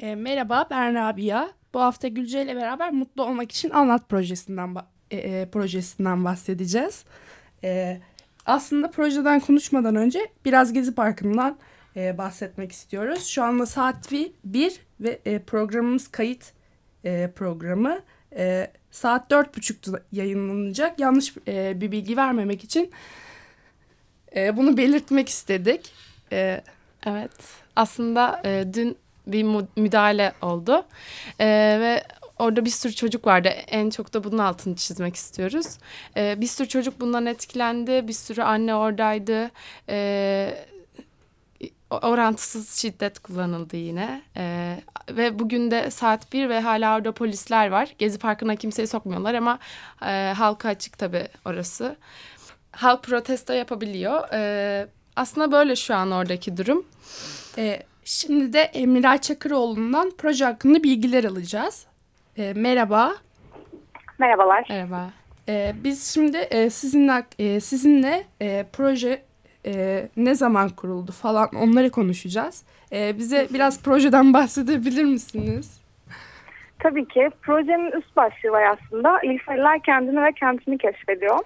E, merhaba ben Rabia. Bu hafta Gülce ile beraber Mutlu Olmak için Anlat projesinden e, e, projesinden bahsedeceğiz. E, aslında projeden konuşmadan önce biraz Gezi Parkı'ndan e, bahsetmek istiyoruz. Şu anda saat 1 ve e, programımız kayıt e, programı. E, saat dört buçukta yayınlanacak. Yanlış e, bir bilgi vermemek için e, bunu belirtmek istedik. E, evet aslında e, dün bir müdahale oldu e, ve orada bir sürü çocuk vardı. En çok da bunun altını çizmek istiyoruz. Ee, bir sürü çocuk bundan etkilendi. Bir sürü anne oradaydı. Ee, orantısız şiddet kullanıldı yine. Ee, ve bugün de saat bir ve hala orada polisler var. Gezi Parkı'na kimseyi sokmuyorlar ama e, halka açık tabii orası. Halk protesto yapabiliyor. Ee, aslında böyle şu an oradaki durum. Ee, şimdi de Emiral Çakıroğlu'ndan proje hakkında bilgiler alacağız. Ee, merhaba. Merhabalar. Merhaba. Ee, biz şimdi e, sizinle e, sizinle e, proje e, ne zaman kuruldu falan onları konuşacağız. E, bize biraz projeden bahsedebilir misiniz? Tabii ki. Projenin üst başlığı var aslında. Liseliler kendini ve kentini keşfediyor.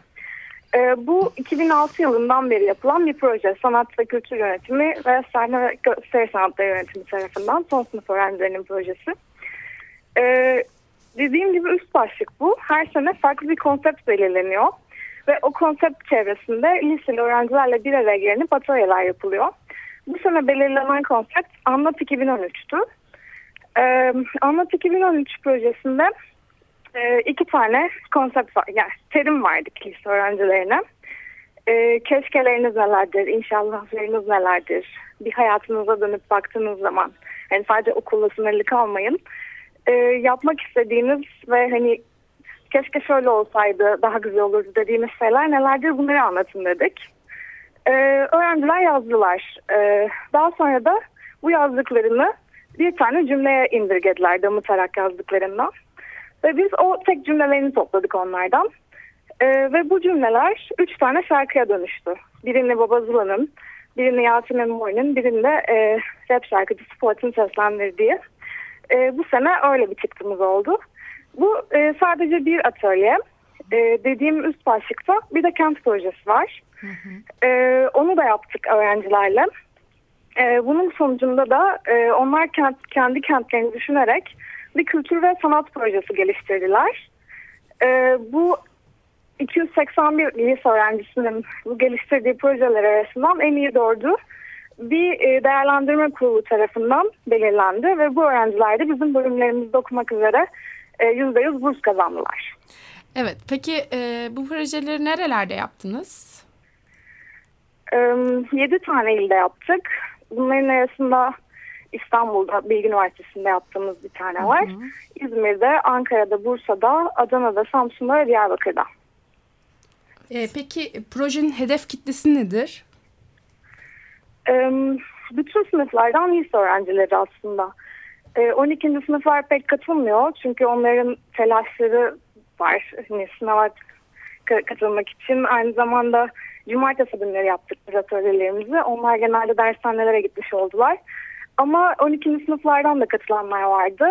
E, bu 2006 yılından beri yapılan bir proje. Sanat ve kültür yönetimi ve sahne ve gösteri sanatları yönetimi tarafından son sınıf öğrencilerinin projesi. E, dediğim gibi üst başlık bu. Her sene farklı bir konsept belirleniyor. Ve o konsept çevresinde liseli öğrencilerle bir araya gelinip atölyeler yapılıyor. Bu sene belirlenen konsept Anlat 2013'tü. Ee, Anlat 2013 projesinde e, iki tane konsept var, yani terim verdik lise öğrencilerine. E, keşkeleriniz nelerdir, inşallahlarınız nelerdir, bir hayatınıza dönüp baktığınız zaman, yani sadece okulla sınırlı kalmayın. E, yapmak istediğiniz ve hani keşke şöyle olsaydı daha güzel olurdu dediğimiz şeyler nelerdir bunları anlatın dedik. Ee, öğrenciler yazdılar. Ee, daha sonra da bu yazdıklarını bir tane cümleye indirgediler damıtarak yazdıklarından. Ve biz o tek cümlelerini topladık onlardan. Ee, ve bu cümleler üç tane şarkıya dönüştü. Birini Baba Zula'nın, birini Yasemin Moy'un, birini de e, rap şarkıcısı Fuat'ın seslendirdiği. E, bu sene öyle bir çıktığımız oldu. Bu e, sadece bir atölye. E, dediğim üst başlıkta bir de kent projesi var. Hı hı. E, onu da yaptık öğrencilerle. E, bunun sonucunda da e, onlar kent, kendi kentlerini düşünerek bir kültür ve sanat projesi geliştirdiler. E, bu 281 lise öğrencisinin bu geliştirdiği projeler arasından en iyi dördü bir e, değerlendirme kurulu tarafından belirlendi ve bu öğrenciler de bizim bölümlerimizde okumak üzere %100 e, burs kazandılar. Evet, peki e, bu projeleri nerelerde yaptınız? E, 7 tane ilde yaptık. Bunların arasında İstanbul'da Bilgi Üniversitesi'nde yaptığımız bir tane var. Hı hı. İzmir'de, Ankara'da, Bursa'da, Adana'da, Samsun'da ve Diyarbakır'da. E, peki projenin hedef kitlesi nedir? E, bütün sınıflardan lise öğrencileri aslında. 12. Ee, sınıflar pek katılmıyor çünkü onların telaşları var hani sınava katılmak için. Aynı zamanda cumartesi günleri yaptık biz atölyelerimizi. Onlar genelde dershanelere gitmiş oldular. Ama 12. sınıflardan da katılanlar vardı.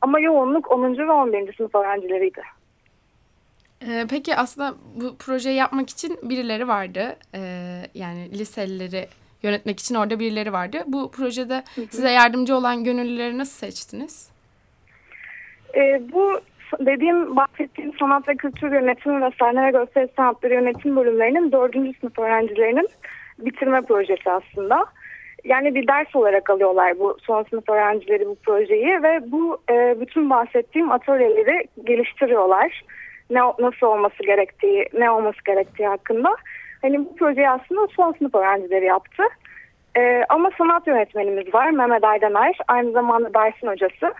Ama yoğunluk 10. ve 11. sınıf öğrencileriydi. Ee, peki aslında bu projeyi yapmak için birileri vardı. Ee, yani liselileri yönetmek için orada birileri vardı. Bu projede hı hı. size yardımcı olan gönüllüleri nasıl seçtiniz? E, bu dediğim bahsettiğim sanat ve kültür yönetimi ve sahne ve gösteri sanatları yönetim bölümlerinin dördüncü sınıf öğrencilerinin bitirme projesi aslında. Yani bir ders olarak alıyorlar bu son sınıf öğrencileri bu projeyi ve bu e, bütün bahsettiğim atölyeleri geliştiriyorlar. Ne nasıl olması gerektiği, ne olması gerektiği hakkında. Hani bu projeyi aslında son sınıf öğrencileri yaptı. Ee, ama sanat yönetmenimiz var Mehmet Aydaner. Aynı zamanda dersin hocası.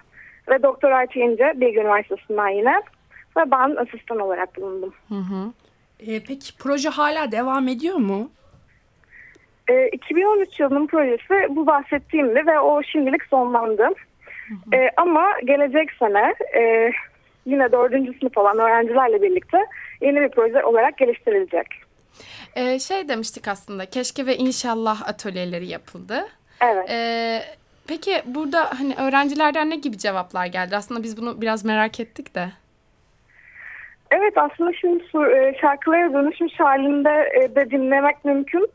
Ve Doktor Ayça İnce Bilgi Üniversitesi'nden yine. Ve ben asistan olarak bulundum. Hı hı. Ee, peki proje hala devam ediyor mu? Ee, 2013 yılının projesi bu bahsettiğimdi ve o şimdilik sonlandı. Hı hı. Ee, ama gelecek sene e, yine dördüncü sınıf olan öğrencilerle birlikte yeni bir proje olarak geliştirilecek. Ee, şey demiştik aslında keşke ve inşallah atölyeleri yapıldı. Evet. Ee, Peki burada hani öğrencilerden ne gibi cevaplar geldi? Aslında biz bunu biraz merak ettik de. Evet aslında şimdi e, şarkılara dönüşmüş halinde e, de dinlemek mümkün.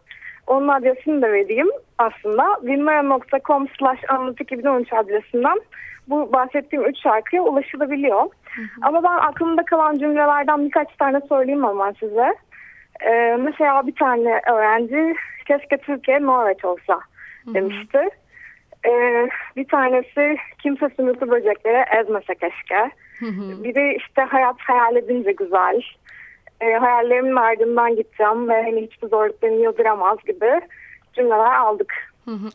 Onun adresini de vereyim aslında. Winmaya.com slash anlat 2013 adresinden bu bahsettiğim üç şarkıya ulaşılabiliyor. Hı hı. Ama ben aklımda kalan cümlelerden birkaç tane söyleyeyim ama size. Ee, mesela bir tane öğrenci keşke Türkiye Norveç olsa demişti. Hı hı. Ee, bir tanesi kimse sümüklü böceklere ezmese keşke. Hı hı. Biri işte hayat hayal edince güzel. Ee, hayallerimin ardından gideceğim ve hani hiçbir zorluk beni yıldıramaz gibi cümleler aldık.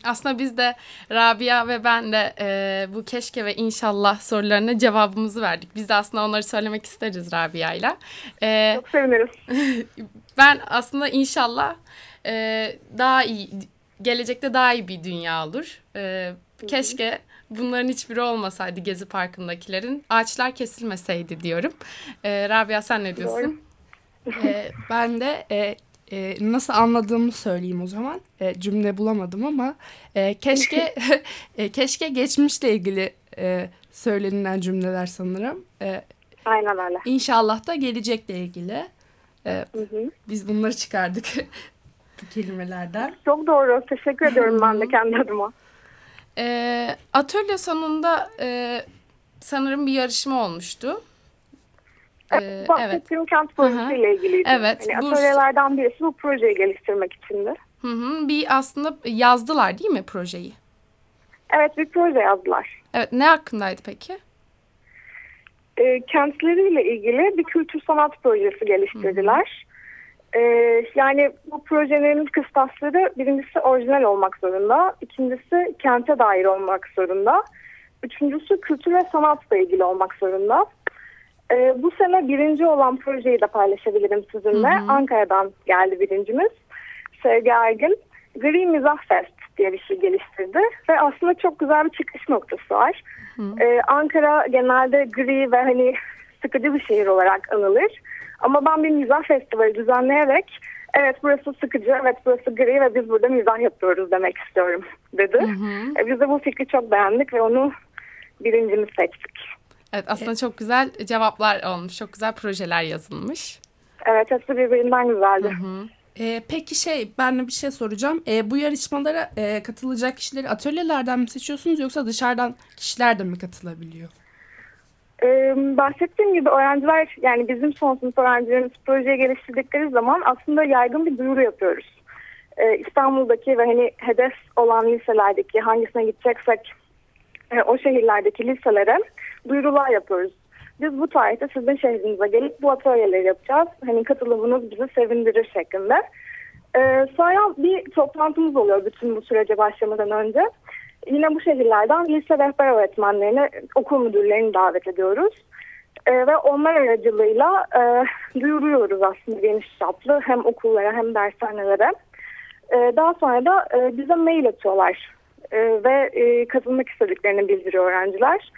Aslında biz de Rabia ve ben de e, bu keşke ve inşallah sorularına cevabımızı verdik. Biz de aslında onları söylemek isteriz Rabia'yla. E, Çok seviniriz. ben aslında inşallah e, daha iyi, gelecekte daha iyi bir dünya olur. E, keşke bunların hiçbiri olmasaydı Gezi Parkı'ndakilerin. Ağaçlar kesilmeseydi diyorum. E, Rabia sen ne diyorsun? E, ben de e, e, nasıl anladığımı söyleyeyim o zaman. E, cümle bulamadım ama e, keşke e, keşke geçmişle ilgili e, söylenilen cümleler sanırım. E, Aynen öyle. İnşallah da gelecekle ilgili. E, hı hı. Biz bunları çıkardık bu kelimelerden. Çok doğru. Teşekkür ediyorum ben de kendi adıma. E, atölye sonunda e, sanırım bir yarışma olmuştu. Bahsettiğim evet. kent projesiyle ilgiliydi. Evet. Yani. Atölyelerden birisi bu projeyi geliştirmek içindi. Hı hı. Bir aslında yazdılar değil mi projeyi? Evet bir proje yazdılar. Evet ne hakkındaydı peki? E, kentleriyle ilgili bir kültür sanat projesi geliştirdiler. Hı. E, yani bu projenin kıstasları birincisi orijinal olmak zorunda. ikincisi kente dair olmak zorunda. Üçüncüsü kültür ve sanatla ilgili olmak zorunda. Ee, bu sene birinci olan projeyi de paylaşabilirim sizinle. Hı hı. Ankara'dan geldi birincimiz. Sevgi Ergin. Gri Mizah Fest diye bir şey geliştirdi. Ve aslında çok güzel bir çıkış noktası var. Hı. Ee, Ankara genelde gri ve hani sıkıcı bir şehir olarak anılır. Ama ben bir mizah festivali düzenleyerek evet burası sıkıcı, evet burası gri ve biz burada mizah yapıyoruz demek istiyorum dedi. Hı hı. Ee, biz de bu fikri çok beğendik ve onu birincimiz seçtik. Evet aslında çok güzel cevaplar olmuş. Çok güzel projeler yazılmış. Evet hepsi birbirinden güzeldi. Hı hı. Ee, peki şey ben de bir şey soracağım. Ee, bu yarışmalara e, katılacak kişileri atölyelerden mi seçiyorsunuz yoksa dışarıdan kişiler de mi katılabiliyor? Ee, bahsettiğim gibi öğrenciler yani bizim son sınıf öğrencilerimiz projeyi geliştirdikleri zaman aslında yaygın bir duyuru yapıyoruz. Ee, İstanbul'daki ve hani hedef olan liselerdeki hangisine gideceksek e, o şehirlerdeki liselere duyurular yapıyoruz. Biz bu tarihte sizin şehrinize gelip bu atölyeleri yapacağız. Hani katılımınız bizi sevindirir şeklinde. Ee, sonra bir toplantımız oluyor bütün bu sürece başlamadan önce. Yine bu şehirlerden lise rehber öğretmenlerini, okul müdürlerini davet ediyoruz. Ee, ve onlar aracılığıyla e, duyuruyoruz aslında geniş çaplı hem okullara hem dershanelere. Ee, daha sonra da e, bize mail atıyorlar e, ve e, katılmak istediklerini bildiriyor öğrenciler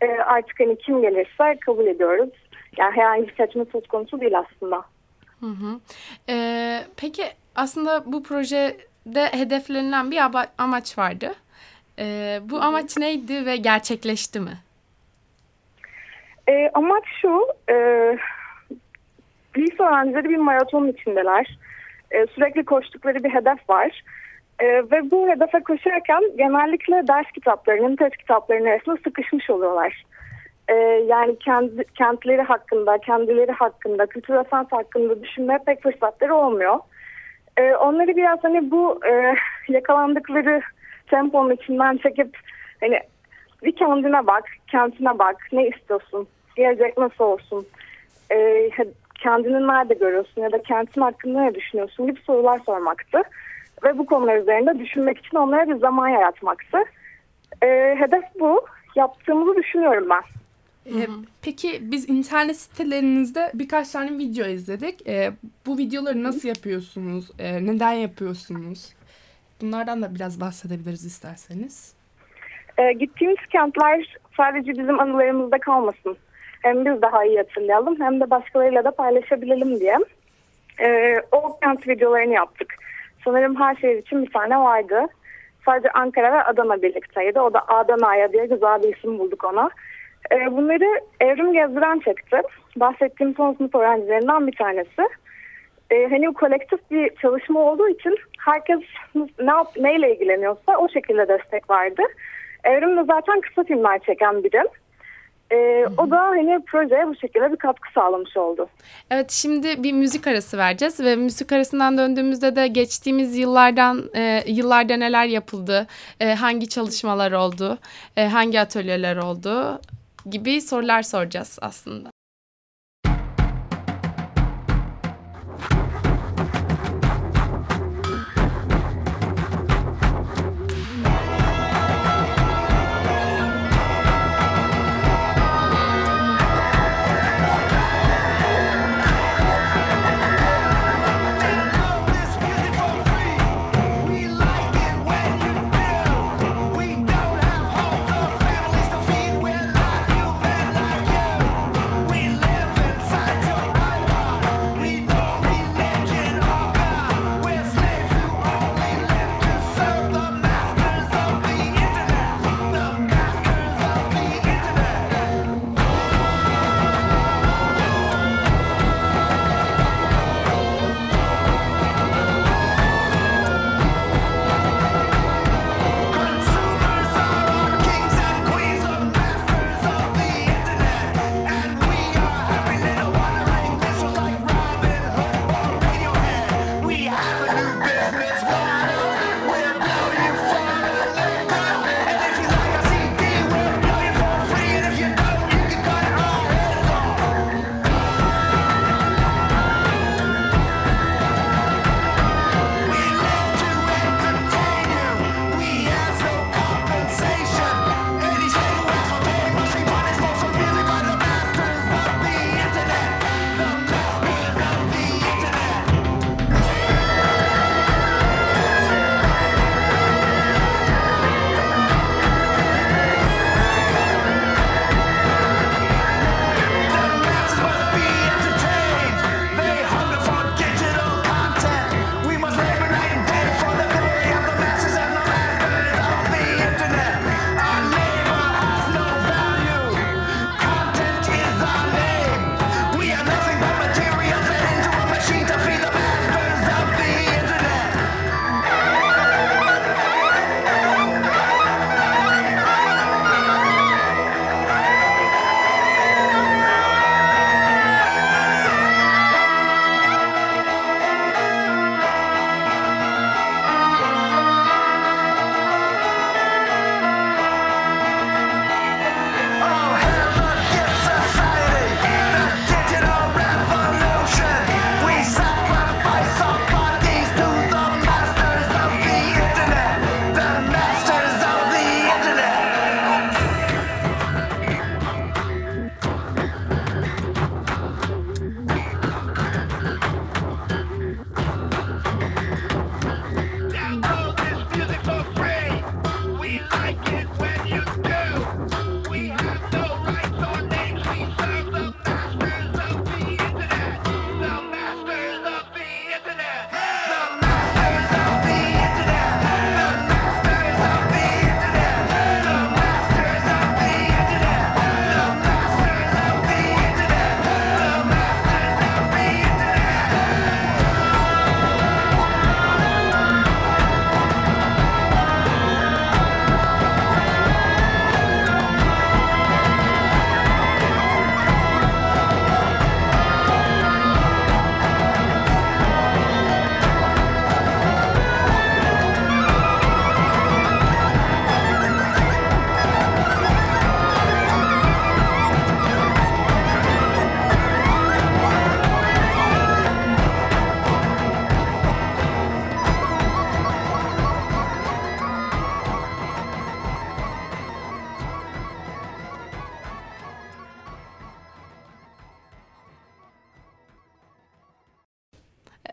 e, artık hani kim gelirse kabul ediyoruz. Yani herhangi bir seçme söz konusu değil aslında. Hı hı. Ee, peki aslında bu projede hedeflenilen bir amaç vardı. Ee, bu amaç neydi ve gerçekleşti mi? E, amaç şu, e, lise öğrencileri bir maratonun içindeler. E, sürekli koştukları bir hedef var. E, ve bu hedefe koşarken genellikle ders kitaplarının, test kitaplarının arasında sıkışmış oluyorlar. E, yani kendi, kentleri hakkında, kendileri hakkında, kültür ve hakkında düşünmeye pek fırsatları olmuyor. E, onları biraz hani bu e, yakalandıkları temponun içinden çekip hani bir kendine bak, kentine bak, ne istiyorsun, gelecek nasıl olsun, e, kendini nerede görüyorsun ya da kentin hakkında ne düşünüyorsun gibi sorular sormaktı ve bu konular üzerinde düşünmek için onlara bir zaman yaratmaktı. E, hedef bu. Yaptığımızı düşünüyorum ben. Ee, peki biz internet sitelerinizde birkaç tane video izledik. Ee, bu videoları nasıl yapıyorsunuz? Ee, neden yapıyorsunuz? Bunlardan da biraz bahsedebiliriz isterseniz. Ee, gittiğimiz kentler sadece bizim anılarımızda kalmasın. Hem biz daha iyi hatırlayalım hem de başkalarıyla da paylaşabilelim diye. Ee, o kent videolarını yaptık. Sanırım her şehir için bir tane vardı. Sadece Ankara ve Adana birlikteydi. O da Adana'ya diye güzel bir isim bulduk ona. E, bunları Evrim Gezdiren çekti. Bahsettiğim son sınıf öğrencilerinden bir tanesi. E, hani kolektif bir çalışma olduğu için herkes ne yap, neyle ilgileniyorsa o şekilde destek verdi. Evrim de zaten kısa filmler çeken biri. Ee, o da hani projeye bu şekilde bir katkı sağlamış oldu. Evet şimdi bir müzik arası vereceğiz ve müzik arasından döndüğümüzde de geçtiğimiz yıllardan e, yıllarda neler yapıldı, e, hangi çalışmalar oldu, e, hangi atölyeler oldu gibi sorular soracağız aslında.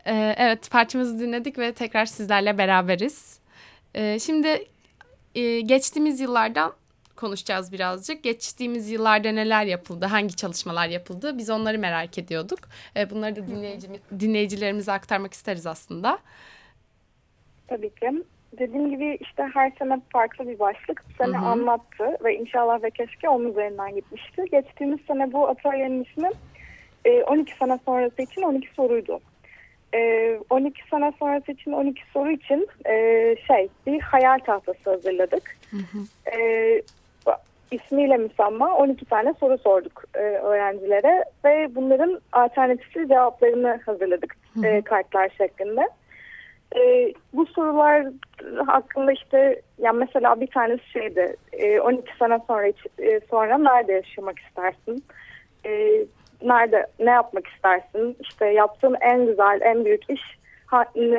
Ee, evet parçamızı dinledik ve tekrar sizlerle beraberiz. Ee, şimdi e, geçtiğimiz yıllardan konuşacağız birazcık. Geçtiğimiz yıllarda neler yapıldı, hangi çalışmalar yapıldı biz onları merak ediyorduk. Ee, bunları da dinleyici, dinleyicilerimize aktarmak isteriz aslında. Tabii ki. dediğim gibi işte her sene farklı bir başlık. Bu sene hı hı. anlattı ve inşallah ve keşke onun üzerinden gitmişti. Geçtiğimiz sene bu atölyenin ismi 12 e, sene sonrası için 12 soruydu. 12 e, sene sonrası için 12 soru için e, şey bir hayal tahtası hazırladık. Hı hı. İsmiyle müsamma 12 tane soru sorduk öğrencilere ve bunların alternatifli cevaplarını hazırladık hı hı. kartlar şeklinde. E, bu sorular hakkında işte yani mesela bir tanesi şeydi e, 12 sene sonra e, sonra nerede yaşamak istersin? E, nerede ne yapmak istersin? İşte yaptığın en güzel, en büyük iş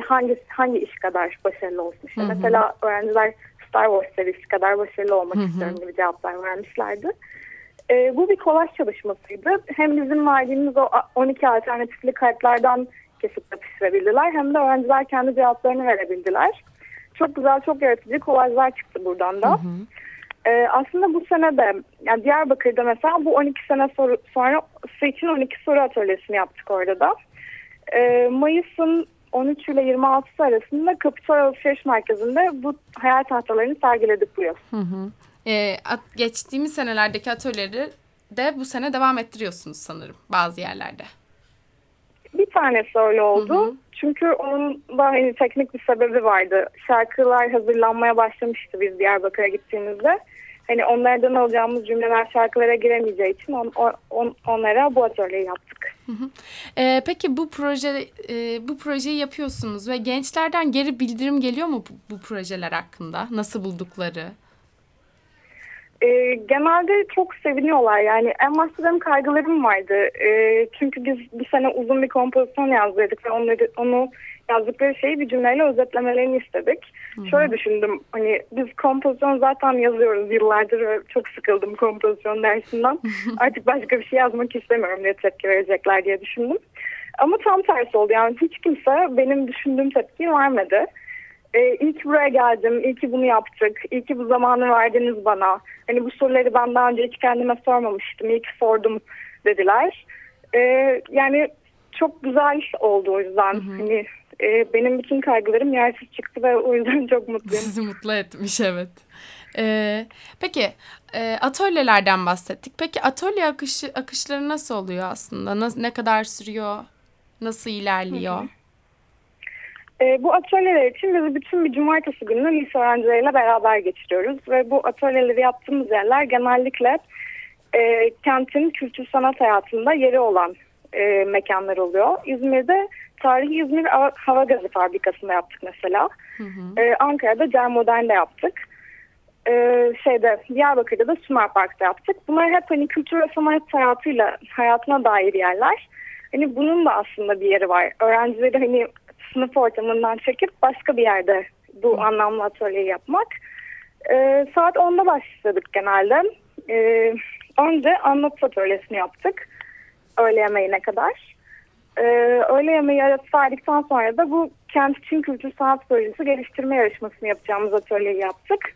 hangi hangi iş kadar başarılı olsun? İşte hı hı. mesela öğrenciler Star Wars serisi kadar başarılı olmak hı hı. istiyorum gibi cevaplar vermişlerdi. E, bu bir kolaj çalışmasıydı. Hem bizim verdiğimiz o 12 alternatifli kartlardan kesip yapıştırabildiler. Hem de öğrenciler kendi cevaplarını verebildiler. Çok güzel, çok yaratıcı kolajlar çıktı buradan da. Hı hı. Ee, aslında bu sene de yani Diyarbakır'da mesela bu 12 sene soru, sonra için 12 soru atölyesini yaptık orada da. Ee, Mayıs'ın 13 ile 26 arasında Kapitol Alışveriş Merkezi'nde bu hayal tahtalarını sergiledik bu yıl. Hı hı. Ee, at, geçtiğimiz senelerdeki atölyeleri de bu sene devam ettiriyorsunuz sanırım bazı yerlerde. Bir tanesi öyle oldu. Hı hı. Çünkü onun da hani teknik bir sebebi vardı. Şarkılar hazırlanmaya başlamıştı biz Diyarbakır'a gittiğimizde. Hani onlardan alacağımız cümleler şarkılara giremeyeceği için on, on, onlara bu atölyeyi yaptık. Hı hı. Ee, peki bu proje e, bu projeyi yapıyorsunuz ve gençlerden geri bildirim geliyor mu bu, bu projeler hakkında? Nasıl buldukları? E, genelde çok seviniyorlar. Yani en başta benim kaygılarım vardı. E, çünkü biz bir sene uzun bir kompozisyon yazdırdık ve onları, onu yazdıkları şeyi bir cümleyle özetlemelerini istedik. Hı-hı. Şöyle düşündüm. Hani biz kompozisyon zaten yazıyoruz yıllardır ve çok sıkıldım kompozisyon dersinden. Artık başka bir şey yazmak istemiyorum diye tepki verecekler diye düşündüm. Ama tam tersi oldu. Yani hiç kimse benim düşündüğüm tepkiyi vermedi. Ee, iyi ki buraya geldim, iyi ki bunu yaptık, iyi ki bu zamanı verdiniz bana. Hani bu soruları ben daha önce hiç kendime sormamıştım, iyi ki sordum dediler. Ee, yani çok güzel oldu o yüzden. Hı hı. Hani e, benim bütün kaygılarım yersiz çıktı ve o yüzden çok mutluyum. Sizi mutlu etmiş evet. Ee, peki e, atölyelerden bahsettik. Peki atölye akışı, akışları nasıl oluyor aslında? Nasıl, ne kadar sürüyor? Nasıl ilerliyor? Hı hı. E, bu atölyeler için biz bütün bir cumartesi günü lise öğrencileriyle beraber geçiriyoruz. Ve bu atölyeleri yaptığımız yerler genellikle e, kentin kültür sanat hayatında yeri olan e, mekanlar oluyor. İzmir'de Tarihi İzmir Hava Gazı Fabrikası'nda yaptık mesela. Hı hı. E, Ankara'da Cem Modern'de yaptık. E, şeyde Diyarbakır'da da Sümer Park'ta yaptık. Bunlar hep hani kültür ve sanat hayatıyla hayatına dair yerler. Hani bunun da aslında bir yeri var. Öğrencileri hani sınıf ortamından çekip başka bir yerde bu anlamlı atölyeyi yapmak. E, saat 10'da başladık genelde. E, önce anlatı atölyesini yaptık. Öğle yemeğine kadar. E, öğle yemeği arası verdikten sonra da bu kent için kültür sanat projesi geliştirme yarışmasını yapacağımız atölyeyi yaptık.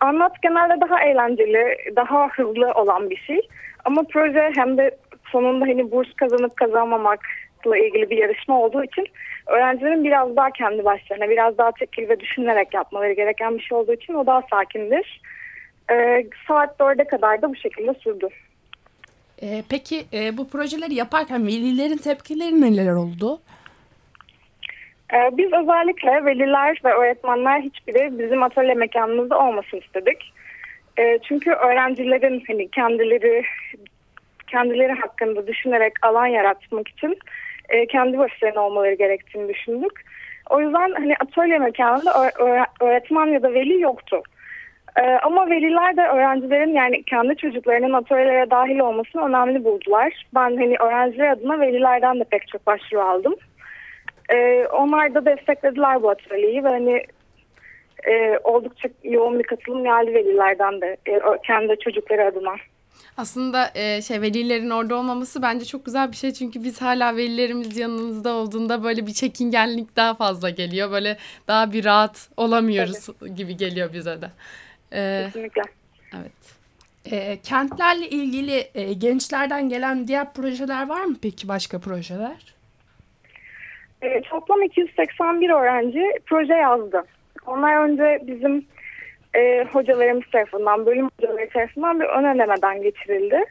Anlat genelde daha eğlenceli, daha hızlı olan bir şey. Ama proje hem de sonunda hani burs kazanıp kazanmamakla ilgili bir yarışma olduğu için öğrencilerin biraz daha kendi başlarına, biraz daha tekil ve düşünerek yapmaları gereken bir şey olduğu için o daha sakindir. Ee, saat 4'e kadar da bu şekilde sürdü. Ee, peki e, bu projeleri yaparken velilerin tepkileri neler oldu? Ee, biz özellikle veliler ve öğretmenler hiçbiri bizim atölye mekanımızda olmasın istedik. Ee, çünkü öğrencilerin hani kendileri kendileri hakkında düşünerek alan yaratmak için e, kendi başlarına olmaları gerektiğini düşündük. O yüzden hani atölye mekanında öğretmen ya da veli yoktu. Ee, ama veliler de öğrencilerin yani kendi çocuklarının atölyelere dahil olmasını önemli buldular. Ben hani öğrenciler adına velilerden de pek çok başvuru aldım. Ee, onlar da desteklediler bu atölyeyi ve hani e, oldukça yoğun bir katılım geldi velilerden de e, kendi çocukları adına. Aslında e, şey velilerin orada olmaması bence çok güzel bir şey çünkü biz hala velilerimiz yanımızda olduğunda böyle bir çekingenlik daha fazla geliyor. Böyle daha bir rahat olamıyoruz Tabii. gibi geliyor bize de. Ee, Kesinlikle. Evet. E, kentlerle ilgili e, gençlerden gelen diğer projeler var mı peki başka projeler? E, toplam 281 öğrenci proje yazdı. Onlar önce bizim e, hocalarımız tarafından, bölüm hocaları tarafından bir ön elemeden geçirildi.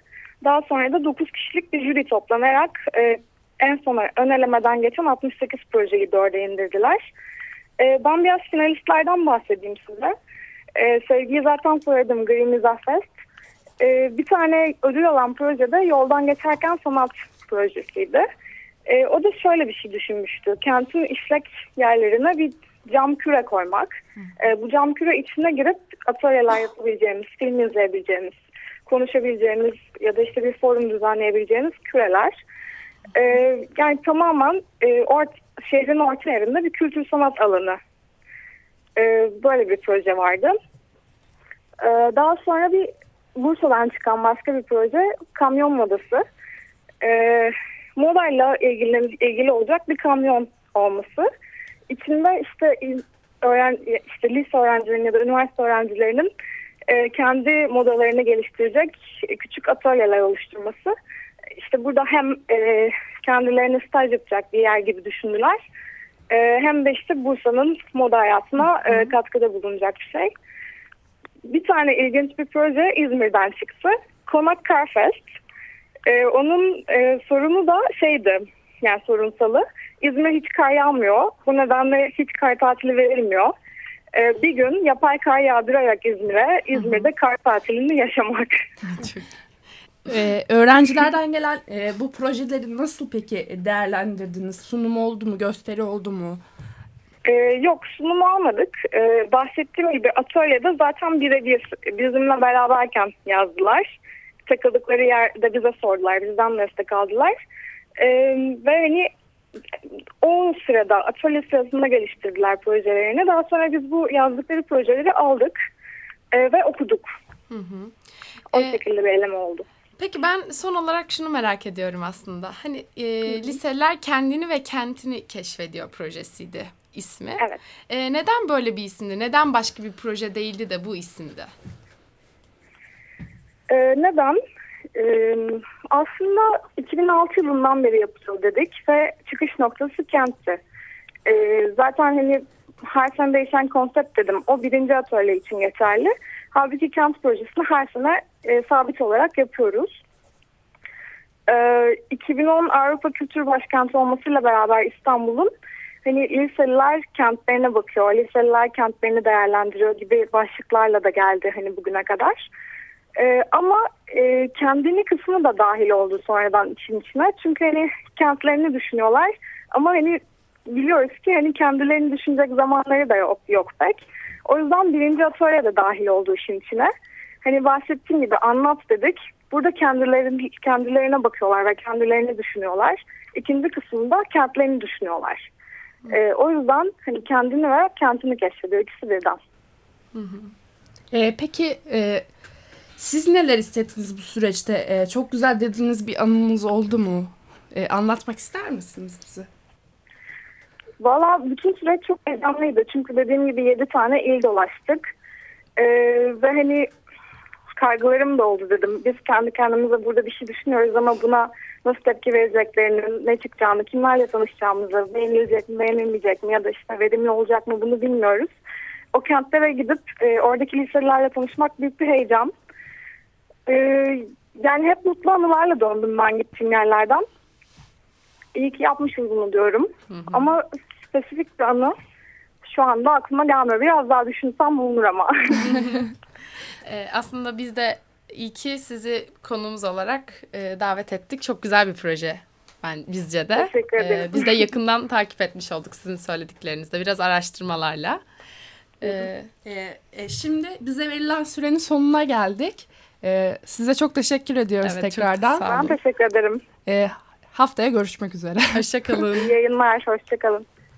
Daha sonra da 9 kişilik bir jüri toplanarak e, en sona ön elemeden geçen 68 projeyi dörde indirdiler. E, ben biraz finalistlerden bahsedeyim size. E, sevgiyi zaten söyledim Green Mizah Fest. E, bir tane ödül alan projede yoldan geçerken sanat projesiydi. E, o da şöyle bir şey düşünmüştü. Kentin işlek yerlerine bir cam küre koymak. E, bu cam küre içine girip atölyeler yapabileceğimiz, film izleyebileceğimiz, konuşabileceğimiz ya da işte bir forum düzenleyebileceğimiz küreler. E, yani tamamen e, ort, şehrin orta yerinde bir kültür sanat alanı. E, böyle bir proje vardı. E, daha sonra bir Bursa'dan çıkan başka bir proje kamyon modası. E, modayla ilgili, ilgili olacak bir kamyon olması. İçinde işte öğren, işte lise öğrencilerinin ya da üniversite öğrencilerinin e, kendi modalarını geliştirecek küçük atölyeler oluşturması. İşte burada hem e, kendilerine staj yapacak bir yer gibi düşündüler. E, hem de işte Bursa'nın moda hayatına e, katkıda bulunacak bir şey. Bir tane ilginç bir proje İzmir'den çıktı. Konak Carfest. E, onun e, sorunu da şeydi, yani sorunsalı. İzmir hiç kar yağmıyor. Bu nedenle hiç kar tatili verilmiyor. E, bir gün yapay kar yağdırarak İzmir'e, İzmir'de kar tatilini yaşamak. Ee, öğrencilerden gelen e, bu projeleri nasıl peki değerlendirdiniz? Sunum oldu mu, gösteri oldu mu? Ee, yok sunum almadık. Ee, bahsettiğim gibi atölyede zaten birebir bizimle beraberken yazdılar. Takıldıkları yerde bize sordular, bizden destek aldılar. Ee, ve hani o sırada atölye sırasında geliştirdiler projelerini. Daha sonra biz bu yazdıkları projeleri aldık e, ve okuduk. Hı hı. O ee, şekilde bir eleme oldu. Peki ben son olarak şunu merak ediyorum aslında. Hani e, liseler kendini ve kentini keşfediyor projesiydi ismi. Evet. E, neden böyle bir isimdi? Neden başka bir proje değildi de bu isimdi? E, neden? E, aslında 2006 yılından beri yapılıyor dedik ve çıkış noktası kentti. E, zaten hani her sene değişen konsept dedim. O birinci atölye için geçerli. Halbuki kent projesini her sene e, sabit olarak yapıyoruz. E, 2010 Avrupa Kültür Başkenti olmasıyla beraber İstanbul'un hani liseliler kentlerine bakıyor, liseliler kentlerini değerlendiriyor gibi başlıklarla da geldi hani bugüne kadar. E, ama e, kendini kısmı da dahil oldu sonradan için içine. Çünkü hani kentlerini düşünüyorlar ama hani biliyoruz ki hani kendilerini düşünecek zamanları da yok, yok pek. O yüzden birinci atölye de dahil oldu işin içine. Hani bahsettiğim gibi anlat dedik. Burada kendilerini, kendilerine bakıyorlar ve kendilerini düşünüyorlar. İkinci kısımda kentlerini düşünüyorlar. Ee, o yüzden hani kendini ve kentini keşfediyor ikisi birden. Hı hı. Ee, peki e, siz neler hissettiniz bu süreçte? E, çok güzel dediğiniz bir anınız oldu mu? E, anlatmak ister misiniz bize? Valla bütün süreç çok heyecanlıydı. Çünkü dediğim gibi yedi tane il dolaştık. Ee, ve hani kaygılarım da oldu dedim. Biz kendi kendimize burada bir şey düşünüyoruz ama buna nasıl tepki vereceklerini, ne çıkacağını, kimlerle tanışacağımızı, beğenilecek mi, beğenilmeyecek mi ya da işte verimli olacak mı bunu bilmiyoruz. O kentlere gidip e, oradaki liselerle tanışmak büyük bir heyecan. E, yani hep mutlu anılarla döndüm ben gittiğim yerlerden. İyi ki yapmışız bunu diyorum. Hı hı. Ama spesifik bir anı şu anda aklıma gelmiyor. Biraz daha düşünsem bulunur ama. e, aslında biz de iyi ki sizi konumuz olarak e, davet ettik. Çok güzel bir proje ben bizce de. Teşekkür e, ederim. E, biz de yakından takip etmiş olduk sizin söylediklerinizde. Biraz araştırmalarla. E, e, e, şimdi bize verilen sürenin sonuna geldik. E, size çok teşekkür ediyoruz evet, tekrardan. Ben teşekkür ederim. E, haftaya görüşmek üzere. Hoşçakalın. İyi yayınlar, hoşçakalın.